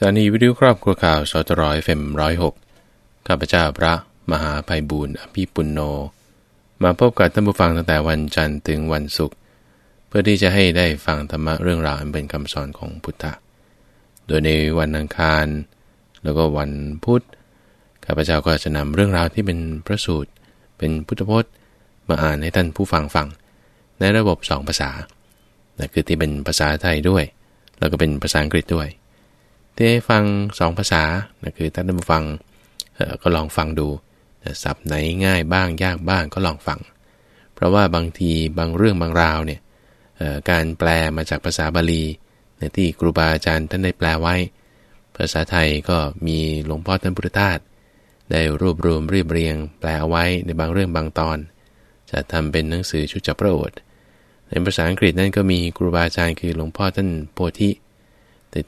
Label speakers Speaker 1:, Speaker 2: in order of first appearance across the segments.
Speaker 1: สถานีวิทยุครอบครัวข่าวสตรอยเฟมร้อยหกข้าพเจ้าพระมหาภัยบูรณ์อภิปุณโน มาพบกับท่านผู้ฟังตั้งแต่วันจันทร์ถึงวันศุกร์เพื่อที่จะให้ได้ฟังธรรมะเรื่องราวอันเป็นคำสอนของพุทธะ โดยในวันอังคาร แล้วก็วันพุธข้าพเจ้าก็จะนำเรื่องราวที่เป็นพระสูตร เป็นพุทธพจน์ มาอ่านให้ท่านผู้ฟังฟัง ในระบบสองภาษานั่นคือที่เป็นภาษาไทยด้วย แล้วก็เป็นภาษาอังกฤษด้วย ที่ให้ฟังสองภาษานะคือท่านผู้ฟังก็ลองฟังดูศัพท์ไหนง่ายบ้างยากบ้างก็ลองฟัง เพราะว่าบางทีบางเรื่องบางราวเนี่ยการแปลมาจากภาษาบาลีที่ครูบาอาจารย์ท่านได้แปลไว้ ภาษาไทยก็มีหลวงพ่อท่านพุทธทาสได้รวบรวมเรียบเรียง แปลเอาไว้ในบางเรื่องบางตอน จะทำเป็นหนังสือชุดจับพระโอษฐ์ในภาษาอังกฤษนั่นก็มีครูบาอาจารย์คือหลวงพ่อท่านโพธิ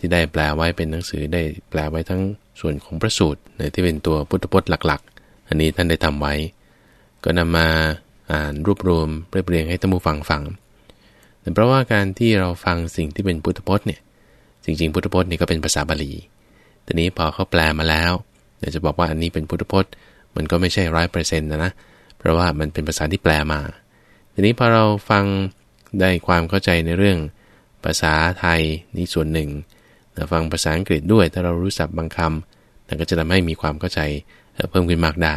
Speaker 1: ที่ได้แปลไว้เป็นหนังสือได้แปลไว้ทั้งส่วนของพระสูตรในที่เป็นตัวพุทธพจน์หลักๆ อันนี้ท่านได้ทำไว้ ก็นำมาอ่านรวบรวมเรียบเรียงให้ท่านผู้ฟังฟัง แต่เพราะว่าการที่เราฟังสิ่งที่เป็นพุทธพจน์เนี่ยจริงๆพุทธพจน์นี่ก็เป็นภาษาบาลีทีนี้พอเขาแปลมาแล้วเดี๋ยวจะบอกว่าอันนี้เป็นพุทธพจน์มันก็ไม่ใช่ร้อยเปอร์เซ็นต์นะนะเพราะว่ามันเป็นภาษาที่แปลมา ทีนี้พอเราฟังได้ความเข้าใจในเรื่องภาษาไทยนี่ส่วนหนึ่ง ฟังภาษาอังกฤษด้วย ถ้าเรารู้สับบางคำนั่นก็จะทำให้มีความเข้าใจเพิ่มขึ้นมากได้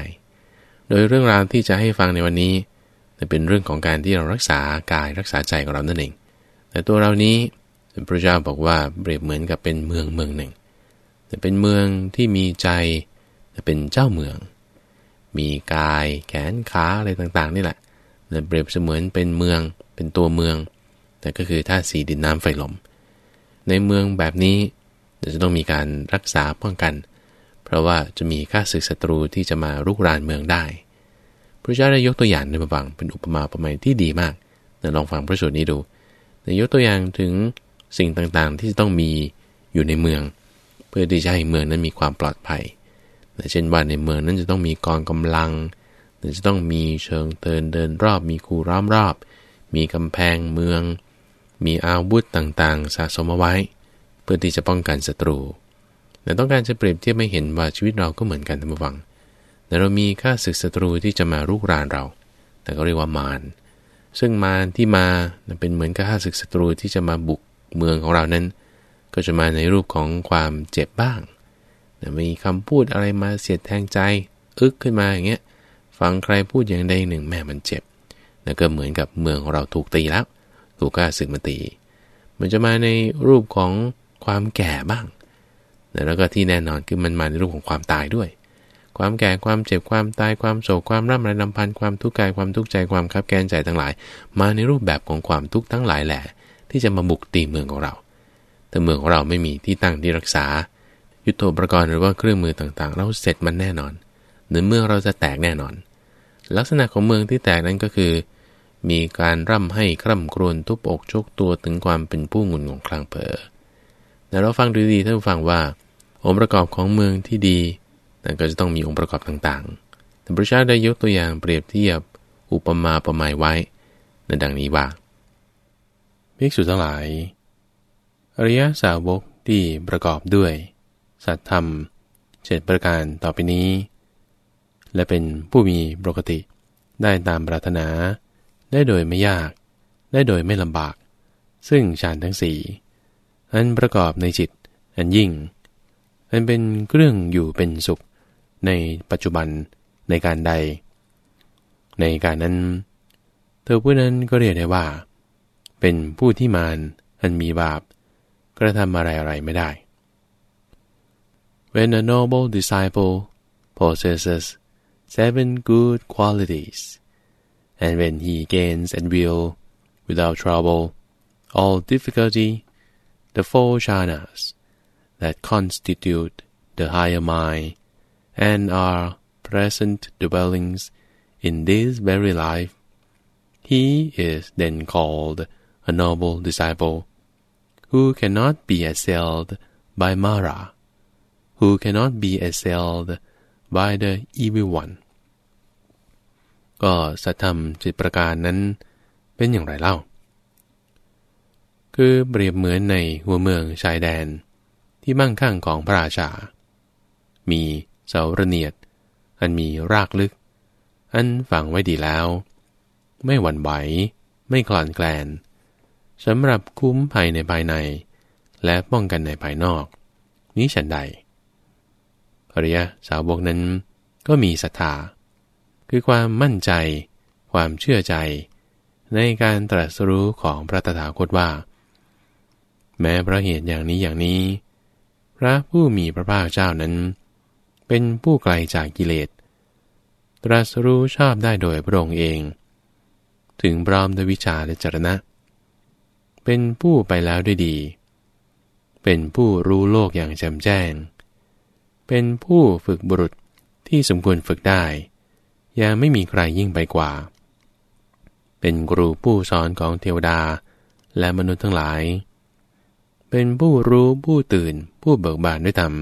Speaker 1: โดยเรื่องราวที่จะให้ฟังในวันนี้เป็นเรื่องของการที่เรารักษากายรักษาใจของเรานั่นเอง แต่ตัวเรานี้พระเจ้าบอกว่าเปรียบเหมือนกับเป็นเมืองเมืองหนึ่ง แต่เป็นเมืองที่มีใจแต่เป็นเจ้าเมือง มีกายแขนขาอะไรต่างๆ นี่แหละเปรียบเสมือนเป็นเมืองเป็นตัวเมือง แต่ก็คือธาตุสีดินน้ำไฟลม ในเมืองแบบนี้จะต้องมีการรักษาป้องกัน เพราะว่าจะมีข้าศึกศัตรูที่จะมารุกรานเมืองได้พระเจ้าได้ยกตัวอย่างในบางเป็นอุปมาประมาณที่ดีมากนลองฟังพระสูตรนี้ดูในยกตัวอย่างถึงสิ่งต่างๆ ที่จะต้องมีอยู่ในเมือง เพื่อที่จะให้เมืองนั้นมีความปลอดภัยเช่นว่าในเมืองนั้นจะต้องมีกองกำลังจะต้องมีเชิงเดินเดินรอบ มีคูร้อมรอบ มีกำแพงเมือง มีอาวุธต่างๆ สะสมเอาไว้ เพื่อที่จะป้องกันศัตรู แต่ต้องการจะเปรียบเทียบไม่เห็นว่าชีวิตเราก็เหมือนกันทั้งหมดแต่เรามีค่าศึกศัตรูที่จะมารุกรานเรา แต่ก็เรียกว่ามารซึ่งมารที่มาเป็นเหมือนกับข้าศึกศัตรูที่จะมาบุกเมืองของเรานั้น ก็จะมาในรูปของความเจ็บบ้างมีคำพูดอะไรมาเสียดแทงใจ อึกขึ้นมาอย่างเงี้ยฟังใครพูดอย่างใดหนึ่งแม่มันเจ็บแล้วก็เหมือนกับเมืองของเราถูกตีแล้ว ถูกกล้าศึกมาตี มันจะมาในรูปของความแก่บ้าง แล้วก็ที่แน่นอนคือมันมาในรูปของความตายด้วย ความแก่ความเจ็บความตายความโศกความร่ำไรลำพันธ์ความทุกข์กายความทุกข์ใจความคับแกนใจทั้งหลาย มาในรูปแบบของความทุกข์ทั้งหลายแหละ ที่จะมาบุกตีเมืองของเรา แต่เมืองของเราไม่มีที่ตั้งที่รักษา ยุทโธปกรณ์หรือว่าเครื่องมือต่างๆ เราเสร็จมันแน่นอนหรือเมืองเราจะแตกแน่นอน ลักษณะของเมืองที่แตกนั้นก็คือ มีการร่ำให้คร่ำครวญทุบอกชกตัวถึงความเป็นผู้งุนงงคลางเผอแต่เราฟังดูดีท่านฟังว่า องค์ประกอบของเมืองที่ดีนั่นก็จะต้องมีองค์ประกอบต่างๆแต่พระเจ้าได้ยกตัวอย่างเปรียบเทียบอุปมาประมายไว้ในดังนี้ว่าภิกษุทั้งหลาย อริยสาวกที่ประกอบด้วย สัตธรรมเจ็ดประการต่อไปนี้ และเป็นผู้มีปกติได้ตามปรารถนา ได้โดยไม่ยาก ได้โดยไม่ลำบาก ซึ่งฌานทั้งสี่อันประกอบในจิต อันยิ่ง อันเป็นเครื่องอยู่เป็นสุข ในปัจจุบันในการใด ในการนั้น เธอผู้นั้นก็เรียกได้ว่า เป็นผู้ที่มานอันมีบาป กระทำอะไรอะไรไม่ได้ When a noble disciple possesses seven good qualities and when he gains at will, without trouble, all difficulty, the four jhanas that constitute the higher mind and are present dwellings in this very life, he is then called a noble disciple, who cannot be assailed by Mara, who cannot be assailed by the evil one. ก็สัตธรรมจิตประการนั้นเป็นอย่างไรเล่า คือเปรียบเหมือนในหัวเมืองชายแดนที่มั่งคั่งของพระราชา มีเสาระเนียด อันมีรากลึก อันฝังไว้ดีแล้ว ไม่หวั่นไหว ไม่คลอนแกลนสำหรับคุ้มภายในภายใน และป้องกันในภายนอก นี้ฉันใดอริยสาวกนั้นก็มีศรัทธา คือความมั่นใจ ความเชื่อใจ ในการตรัสรู้ของพระตถาคตว่า แม้พระเหตุอย่างนี้อย่างนี้ พระผู้มีพระภาคเจ้านั้น เป็นผู้ไกลจากกิเลส ตรัสรู้ชอบได้โดยพระองค์เอง ถึงพร้อมด้วยวิชาและจรณะ เป็นผู้ไปแล้วด้วยดี เป็นผู้รู้โลกอย่างแจ่มแจ้ง เป็นผู้ฝึกบุรุษที่สมควรฝึกได้ ยังไม่มีใครยิ่งไปกว่า เป็นครูผู้สอนของเทวดาและมนุษย์ทั้งหลาย เป็นผู้รู้ผู้ตื่นผู้เบิกบานด้วยธรรม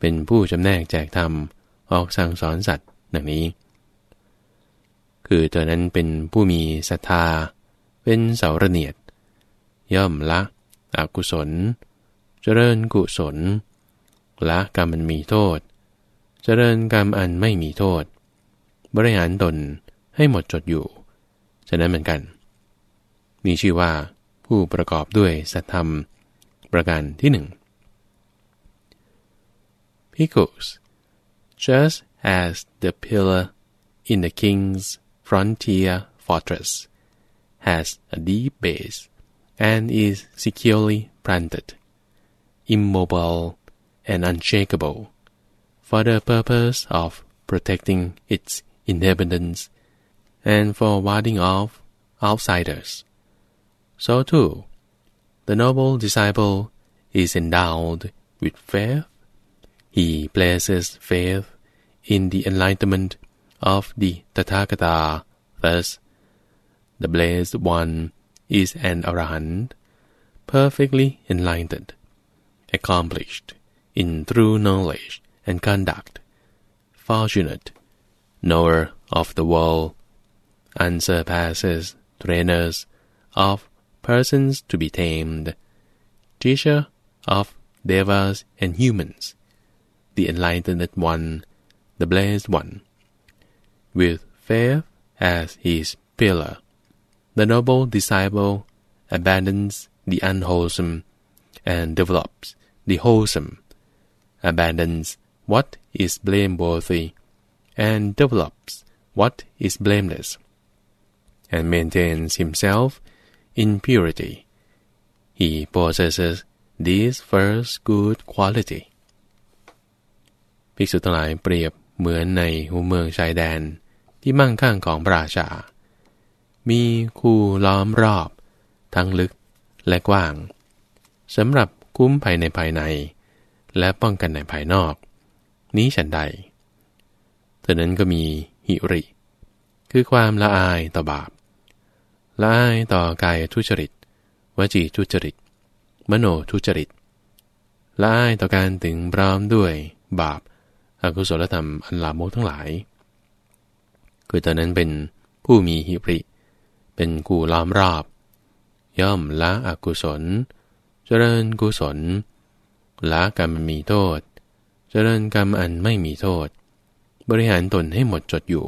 Speaker 1: เป็นผู้จำแนกแจกธรรมออกสั่งสอนสัตว์ดังนี้ คือเธอนั้นเป็นผู้มีศรัทธา เป็นเสาระเนียด ย่อมละอกุศล เจริญกุศลละกรรมมันมีโทษ เจริญกรรมอันไม่มีโทษ บริหารตนให้หมดจดอยู่ ฉะนั้นเหมือนกัน มีชื่อว่าผู้ประกอบด้วยสัตธรรมประการที่หนึ่ง Pickles just as the pillar in the king's frontier fortress has a deep base and is securely planted, immobile and unshakable for the purpose of protecting its inhabitants and for warding off outsiders. So too, the noble disciple is endowed with faith. He places faith in the enlightenment of the Tathagata. Thus, the blessed one is an arahant, perfectly enlightened, accomplished in true knowledge and conduct, fortunate, knower of the world, unsurpasses trainers of persons to be tamed, teacher of devas and humans, the enlightened one, the blessed one. With faith as his pillar, the noble disciple abandons the unwholesome and develops the wholesome, abandons what is blameworthy, and develops what is blameless, and maintains himself in purity. He possesses this first good quality. ภิกษุทั้งหลายเปรียบเหมือนในหูเมืองชายแดนที่มั่งคั่งของพระราชา มีคูล้อมรอบ ทั้งลึกและกว้างสำหรับคุ้มภายในภายใน และป้องกันในภายนอก นี้ฉันใด เธอนั้นก็มีหิริ คือความละอายต่อบาป ละอายต่อกายทุจริต วจีทุจริต มโนทุจริต ละอายต่อการถึงพร้อมด้วยบาปอากุศลธรรมอันลามกทั้งหลาย คือตอนนั้นเป็นผู้มีหิริ เป็นกูล้อมรอบ ย่อมละอกุศล เจริญกุศลละกรรมมีโทษ เจริญกรรมอันไม่มีโทษ บริหารตนให้หมดจดอยู่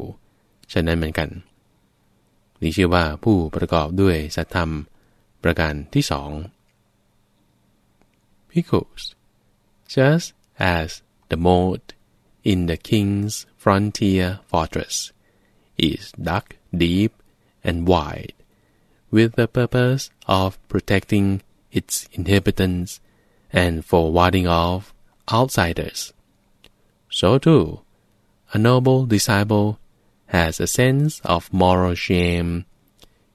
Speaker 1: ฉะนั้นเหมือนกัน นี่ชื่อว่าผู้ประกอบด้วยสัตธรรมประการที่สอง Because just as the moat in the king's frontier fortress is dug deep and wide with the purpose of protecting its inhabitants and for warding off outsiders. So too, a noble disciple has a sense of moral shame.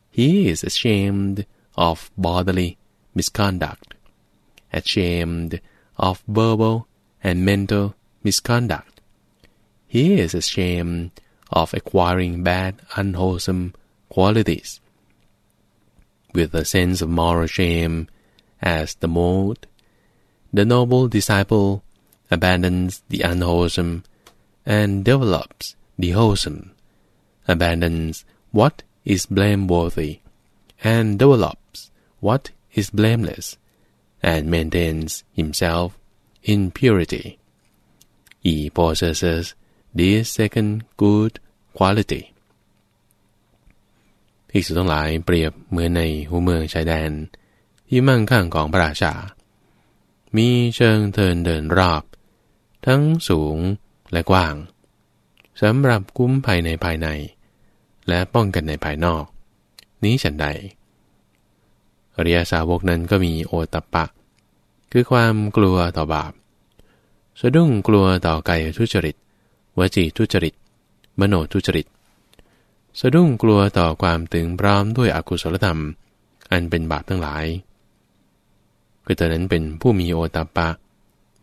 Speaker 1: He is ashamed of bodily misconduct, ashamed of verbal and mental misconduct. He is ashamed of acquiring bad, unwholesome qualities. With a sense of moral shame as the mode, the noble disciple abandons the unwholesome and develops the wholesome, abandons what is blameworthy and develops what is blameless, and maintains himself in purity. He possesses this second good quality. ภิกษุทั้งหลายเปรียบเหมือนในหูเมืองชายแดน ที่มั่งคั่งของพระราชา มีเชิงเทินเดินรอบ ทั้งสูง และกว้างสำหรับคุ้มภายในภายใน และป้องกันในภายนอก นี้ฉันใดอริยสาวกนั้นก็มีโอตปะ คือความกลัวต่อบาป สะดุ้งกลัวต่อกายทุจริต วจีทุจริต มโนทุจริต สะดุ้งกลัวต่อความตึงพร้อมด้วยอกุศลธรรม อันเป็นบาปทั้งหลายคือเธอนั้นเป็นผู้มีโอตปะ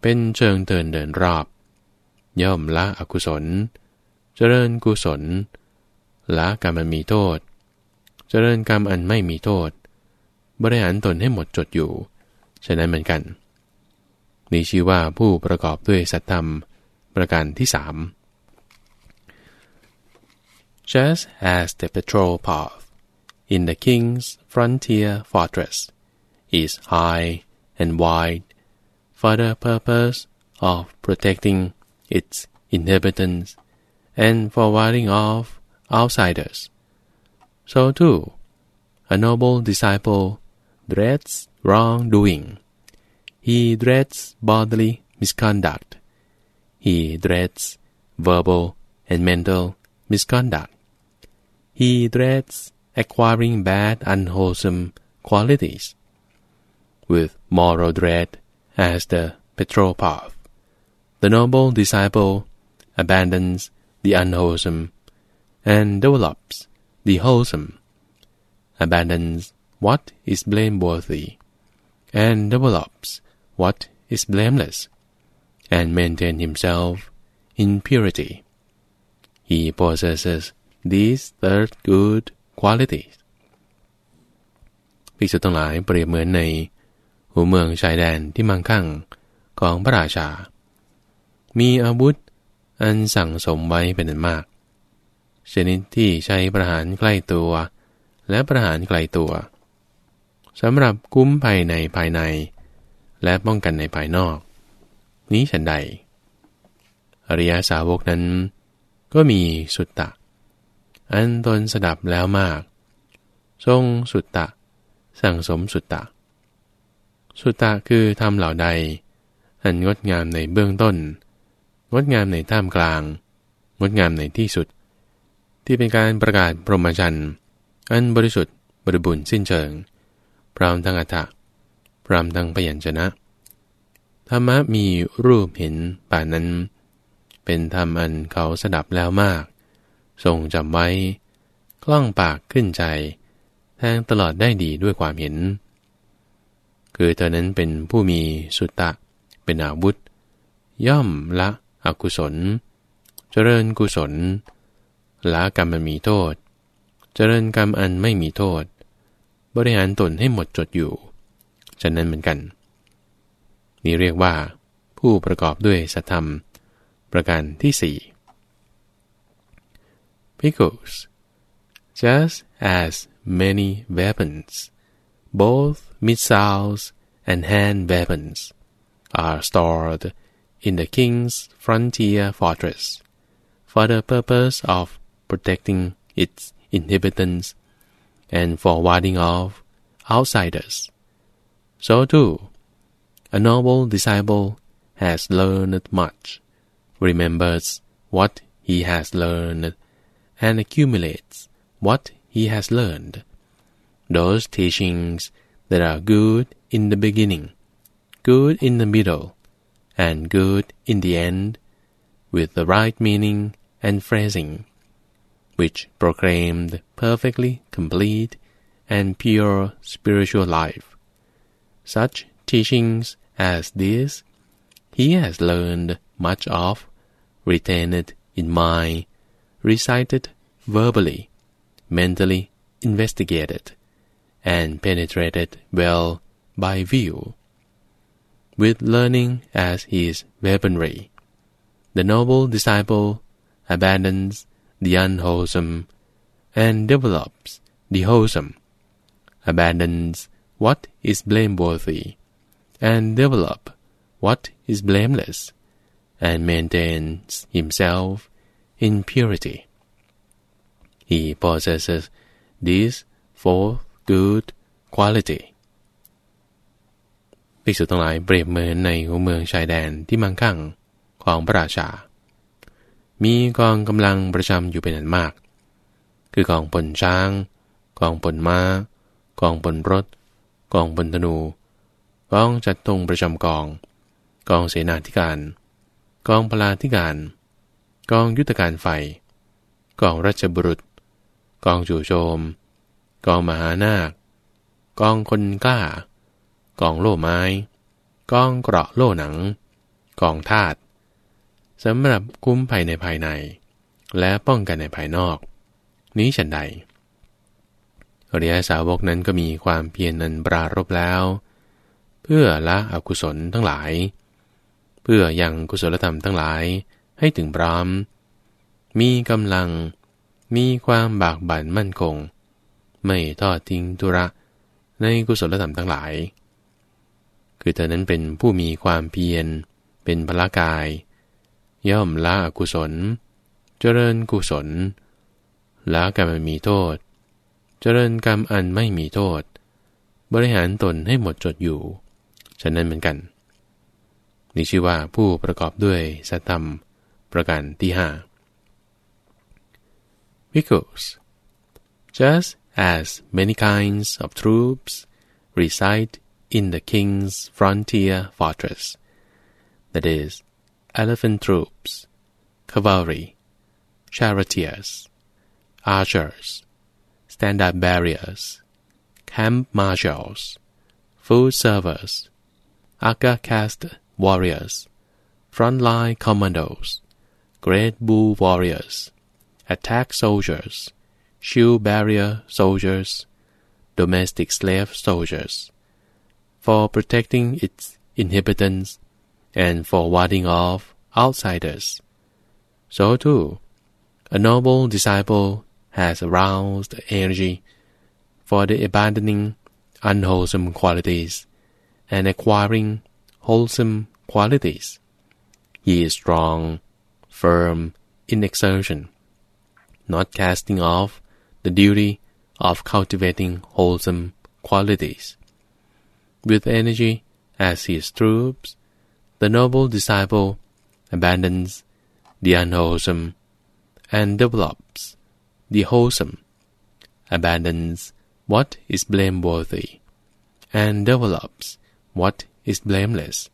Speaker 1: เป็นเชิงเดินเดินรอบ ย่อมละอกุศล เจริญกุศล ละกรรมมีโทษ เจริญกรรมอันไม่มีโทษ บริหารตนให้หมดจดอยู่ ฉะนั้นเหมือนกัน นี่ชื่อว่าผู้ประกอบด้วยสัตธรรมประการที่สาม Just as the patrol path in the king's frontier fortress is high and wide for the purpose of protecting its inhabitants and for warding off outsiders, so too a noble disciple dreads wrongdoing. He dreads bodily misconduct. He dreads verbal and mental misconduct. He dreads acquiring bad, unwholesome qualities. With moral dread as the petrol path, the noble disciple abandons the unwholesome and develops the wholesome, abandons what is blameworthy, and develops what is blameless, and maintain himself in purity. He possesses these third good qualities. ภิกษุทั้งหลายเปรียบเหมือนในหัวเมืองชายแดนที่มั่งคั่งของพระราชา มีอาวุธ อันสั่งสมไว้เป็นอันมาก ชนิดที่ใช้ประหารใกล้ตัว และประหารไกลตัวสำหรับคุ้มภายในภายใน และป้องกันในภายนอก นี้ฉันใด อริยสาวกนั้น ก็มีสุตตะ อันตนสดับแล้วมาก ทรงสุตตะ สั่งสมสุตตะ สุตตะคือทำเหล่าใด อันงดงามในเบื้องต้น งดงามในท่ามกลาง งดงามในที่สุด ที่เป็นการประกาศพรหมจรรย์อันบริสุทธิ์บริบูรณ์สิ้นเชิง พร้อมทั้งอัฏฐะพร้อมทั้งพยัญชนะ ธรรมะมีรูปเห็นป่านั้น เป็นธรรมอันเขาสดับแล้วมาก ทรงจำไว้ คล่องปากขึ้นใจ แทงตลอดได้ดีด้วยความเห็น คือเธอนั้นเป็นผู้มีสุตตะ เป็นอาวุธ ย่อมละ อกุศล เจริญกุศลละกรรมมันมีโทษ เจริญกรรมอันไม่มีโทษ บริหารตนให้หมดจดอยู่ ฉะนั้นเหมือนกัน นี่เรียกว่า ผู้ประกอบด้วยสัธรรม ประการที่สี่ Because just as many weapons both missiles and hand weapons are stored in the king's frontier fortress for the purpose of protecting its inhabitants and for warding off outsiders. So too, a noble disciple has learned much, remembers what he has learned, and accumulates what he has learned. Those teachings that are good in the beginning, good in the middle, and good in the end, with the right meaning and phrasing which proclaimed perfectly complete and pure spiritual life. Such teachings as this he has learned much of, retained in mind, recited verbally, mentally investigated, and penetrated well by view. With learning as his weaponry, the noble disciple abandons the unwholesome, and develops the wholesome, abandons what is blameworthy, and develop what is blameless, and maintains himself in purity. He possesses these four good quality ภิกษุทั้งหลายเปรียบเหมือนในหัวเมืองชายแดนที่มั่งคั่งของพระราชา มีกองกำลังประจำอยู่เป็นอันมาก คือกองพลช้าง กองพลมา้า กองพลรถ กองพลธนู กองจัดตรงประจำกอง กองเสนาธิการ กองพลาธิการ กองยุทธการไฟ กองราชบุรุษ กองจู่โจม กองมหานาค กองคนกล้า กองโล่ไม้ กองเกราะโล่หนัง กองธาตุสำหรับคุ้มภายในภายใน และป้องกันในภายนอก นี้ฉันใดอริยสาวกนั้นก็มีความเพียรนันปรารบแล้ว เพื่อละอกุศลทั้งหลาย เพื่อยังกุศลธรรมทั้งหลายให้ถึงพร้อม มีกำลัง มีความบากบั่นมั่นคง ไม่ทอดทิ้งธุระในกุศลธรรมทั้งหลาย คือเธอนั้นเป็นผู้มีความเพียร เป็นพละกาย ย่อมละกุศล เจริญกุศลละกรรมมีโทษ เจริญกรรมอันไม่มีโทษ บริหารตนให้หมดจดอยู่ ฉะนั้นเหมือนกัน นี่ชื่อว่าผู้ประกอบด้วยสัตธรรมประการที่ห้า Because just as many kinds of troops reside in the king's frontier fortress, that is, elephant troops, cavalry, charioteers, archers, standard bearers, camp marshals, food servers, aga caste warriors, frontline commandos, great bull warriors, attack soldiers, shield barrier soldiers, domestic slave soldiers, for protecting its inhabitants and for warding off outsiders. So too, a noble disciple has aroused energy for the abandoning unwholesome qualities and acquiring wholesome qualities. He is strong, firm in exertion, not casting off the duty of cultivating wholesome qualities with energy as his troops, the noble disciple abandons the unwholesome and develops the wholesome, abandons what is blameworthy, and develops what is blameless,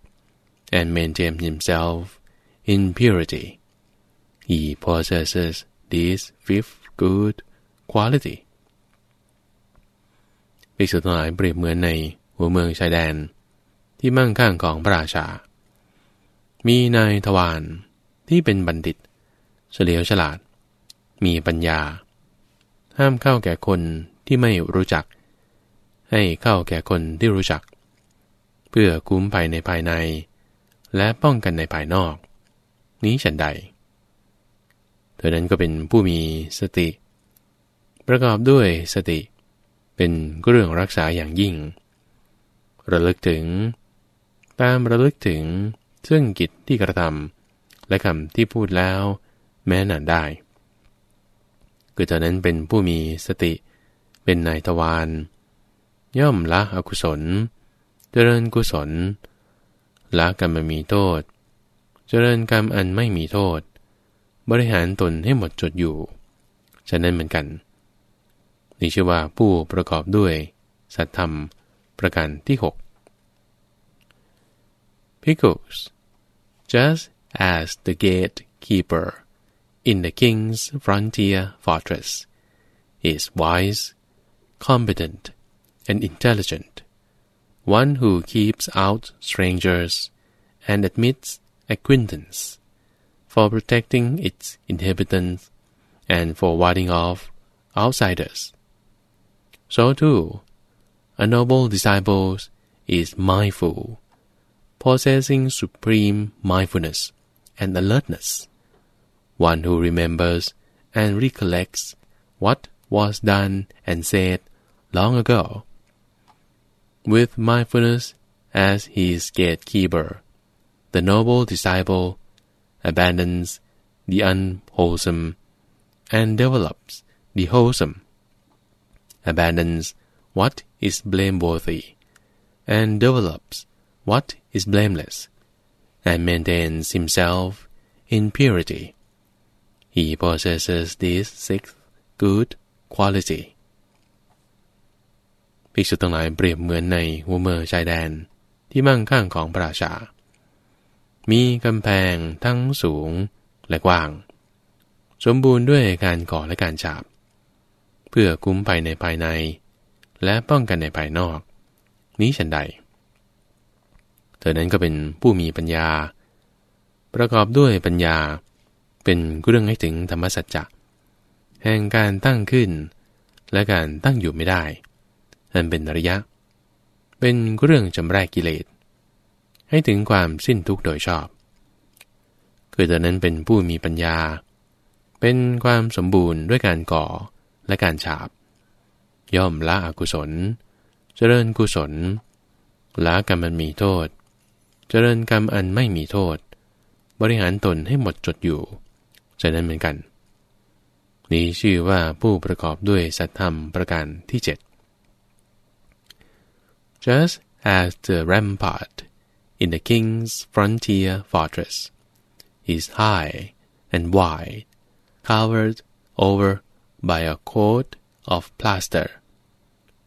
Speaker 1: and maintains himself in purity. He possesses this fifth good quality. ภิกษุทั้งหลายเปรียบเหมือนใน หัวเมืองชายแดน ที่มั่งคั่งของพระราชา มีนายทวารที่เป็นบัณฑิต เฉลียวฉลาด มีปัญญา ห้ามเข้าแก่คนที่ไม่รู้จัก ให้เข้าแก่คนที่รู้จัก เพื่อคุ้มภายในภายใน และป้องกันในภายนอก นี้ฉันใด เธอนั้นก็เป็นผู้มีสติ ประกอบด้วยสติเป็นเรื่องรักษาอย่างยิ่ง ระลึกถึง ตามระลึกถึง ซึ่งกิจที่กระทำและคำที่พูดแล้ว แม้นานได้ คือตอนนั้นเป็นผู้มีสติ เป็นนายทวารย่อมละอกุศล เจริญกุศลละกรรมมีโทษ เจริญกรรมอันไม่มีโทษ บริหารตนให้หมดจดอยู่ ฉะนั้นเหมือนกัน นี่ชื่อว่าผู้ประกอบด้วย สัตธรรม ประการที่6 Pickles just as the gatekeeper in the king's frontier fortress is wise, competent, and intelligent, one who keeps out strangers and admits acquaintance, for protecting its inhabitants and for warding off outsiders. So too, a noble disciple is mindful, possessing supreme mindfulness and alertness, one who remembers and recollects what was done and said long ago. With mindfulness as his gatekeeper, the noble disciple abandons the unwholesome and develops the wholesome, abandons what is blameworthy, and develops what is blameless, and maintains himself in purity. He possesses this sixth good quality. ภิกษุทั้งหลายเปรียบเหมือนในหัวเมืองชายแดนที่มั่งคั่งของพระราชา มีกำแพงทั้งสูงและกว้าง สมบูรณ์ด้วยการก่อและการฉาบ เพื่อคุ้มภายในภายใน และป้องกันในภายนอก นี้ฉันใด เธอนั้นก็เป็นผู้มีปัญญา ประกอบด้วยปัญญา เป็นเรื่องให้ถึงธรรมสัจจะแห่งการตั้งขึ้น และการตั้งอยู่ไม่ได้อันเป็นระยะ เป็นเรื่องจำแรกกิเลส ให้ถึงความสิ้นทุกข์โดยชอบ คือตอนนั้นเป็นผู้มีปัญญา เป็นความสมบูรณ์ด้วยการก่อและการฉาบ ย่อมละอกุศล เจริญกุศลละกรรมมันมีโทษ เจริญกรรมอันไม่มีโทษ บริหารตนให้หมดจดอยู่ฉะนั้นเหมือนกัน นี้ชื่อว่าผู้ประกอบด้วยสัตธรรมประการที่เจ็ด just as the rampart in the king's frontier fortress is high and wide, covered over by a coat of plaster,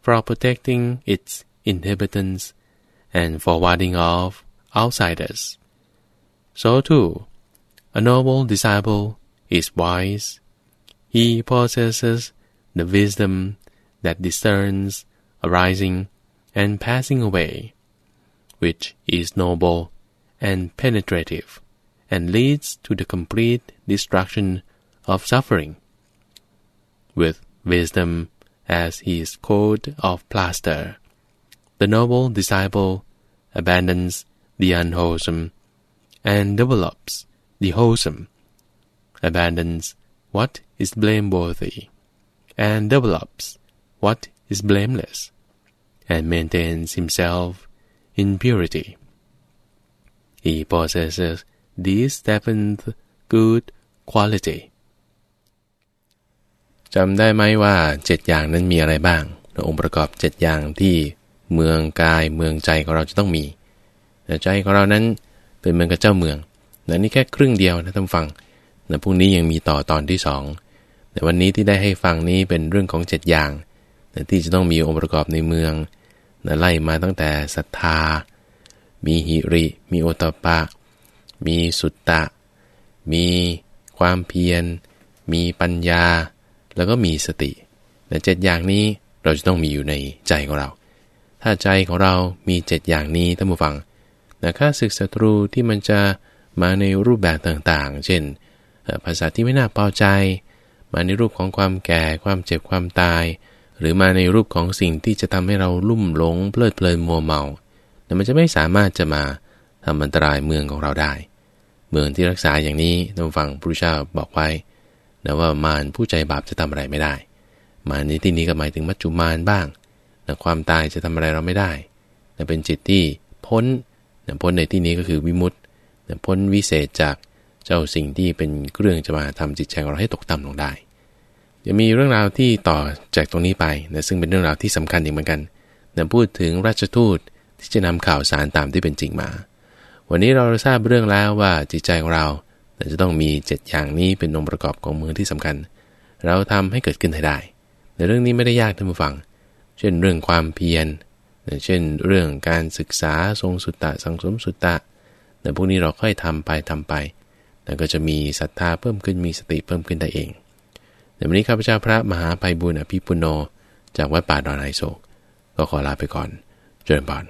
Speaker 1: for protecting its inhabitants and for warding off outsiders. So too, a noble disciple is wise. He possesses the wisdom that discerns arising and passing away, which is noble and penetrative, and leads to the complete destruction of suffering. With wisdom as his coat of plaster, the noble disciple abandons the unwholesome and develops the wholesome, abandons what is blameworthy, and develops what is blameless and maintains himself in purity. He possesses this seventh good quality จำได้ไหมว่าเจ็ดอย่างนั้นมีอะไรบ้าง องค์ประกอบเจ็ดอย่างที่เมืองกายเมืองใจของเราจะต้องมีใจของเรานั้นเป็นเมืองกับเจ้าเมืองนะนี่แค่ครึ่งเดียวนะท่านฟังนะพรุ่งนี้ยังมีต่อตอนที่สองแต่วันนี้ที่ได้ให้ฟังนี้เป็นเรื่องของเจ็ดอย่างนะที่จะต้องมีองค์ประกอบในเมืองนะไล่มาตั้งแต่ศรัทธา มีหิริ มีโอตปะ มีสุตตะ มีความเพียร มีปัญญา แล้วก็มีสติแต่เจ็ดอย่างนี้เราจะต้องมีอยู่ในใจของเรา ถ้าใจของเรามีเจ็ดอย่างนี้ท่านผู้ฟังแต่ค่าศึกศัตรูที่มันจะมาในรูปแบบต่างๆ เช่น ภาษาที่ไม่น่าพอใจ มาในรูปของความแก่ ความเจ็บ ความตาย หรือมาในรูปของสิ่งที่จะทำให้เราลุ่มหลง เพลิดเพลินมัวเมาแต่มันจะไม่สามารถจะมาทำอันตรายเมืองของเราได้ เมืองที่รักษาอย่างนี้ท่านฟังพระเจ้าบอกไว้ นะว่ามารผู้ใจบาปจะทำอะไรไม่ได้ มาในที่นี้ก็หมายถึงมัจจุมารบ้างนะความตายจะทำอะไรเราไม่ได้นะเป็นจิตที่พ้นนะพ้นในที่นี้ก็คือวิมุตต์นะพ้นวิเศษจากเจ้าสิ่งที่เป็นเครื่องจะมาทำจิตใจของเราให้ตกต่ำลงได้จะมีเรื่องราวที่ต่อจากตรงนี้ไปนะซึ่งเป็นเรื่องราวที่สำคัญอีกเหมือนกันนะพูดถึงราชทูตที่จะนำข่าวสารตามที่เป็นจริงมา วันนี้เราทราบเรื่องแล้วว่าจิตใจของเรา แต่จะต้องมีเจ็ดอย่างนี้เป็นองค์ประกอบของมือที่สำคัญ เราทำให้เกิดขึ้นให้ได้ ในเรื่องนี้ไม่ได้ยากท่านผู้ฟัง เช่นเรื่องความเพียรเช่นเรื่องการศึกษาทรงสุตตะสังสมสุตตะแต่พวกนี้เราค่อยทำไปทำไปแล้วก็จะมีศรัทธาเพิ่มขึ้นมีสติเพิ่มขึ้นได้เองในวันนี้ข้าพเจ้าพระมหาภัยบุญอภิปุโน จากวัดป่าดอนไอโศกก็ขอลาไปก่อน เจริญบาน